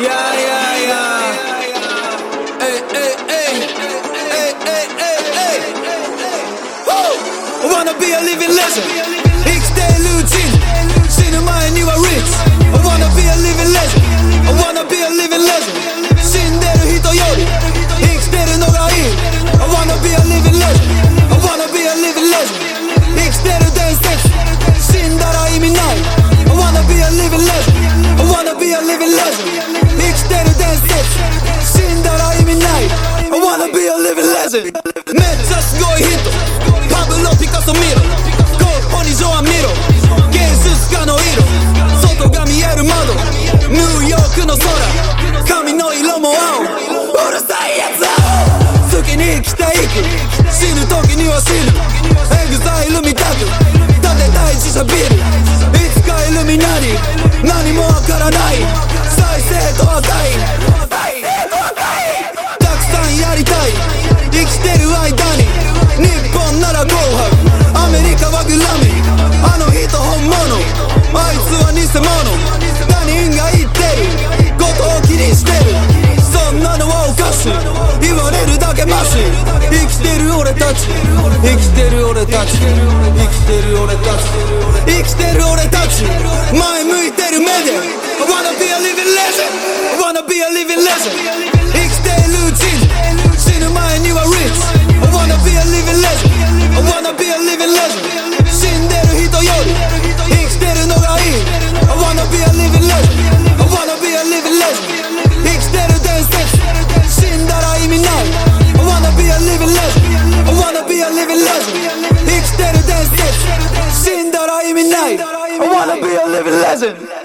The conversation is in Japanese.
Yeah, yeah, yeah. Hey, hey, hey. Hey, hey, hey, hey. I wanna be a living legend. I wanna be a living legend. I wanna be a living legend. wanna be a living legend. I wanna be a living legend. wanna be a living legend. Living legend めっちゃすごい人パブロピカソ見ろゴッホにジョアン見ろ芸術家の色。外が見える窓。ニューヨークの空。髪の色も青。うるさいやつ青好きに生きていく。死ぬ時には死ぬ。エグザイル見たく。建てたい自社ビルいつかイルミナティ何もわからない。生きてる間に日本なら紅白アメリカはグラミーあの人本物あいつは偽物他人が言ってることを気にしてるそんなのはおかしい言われるだけマシ生きてる俺たち生きてる俺たち生きてる俺たち生きてる俺たち前向いてる目で I wanna be a living legend. I wanna be a living legend. 生きてる伝説死んだら意味ない I wanna be a living legend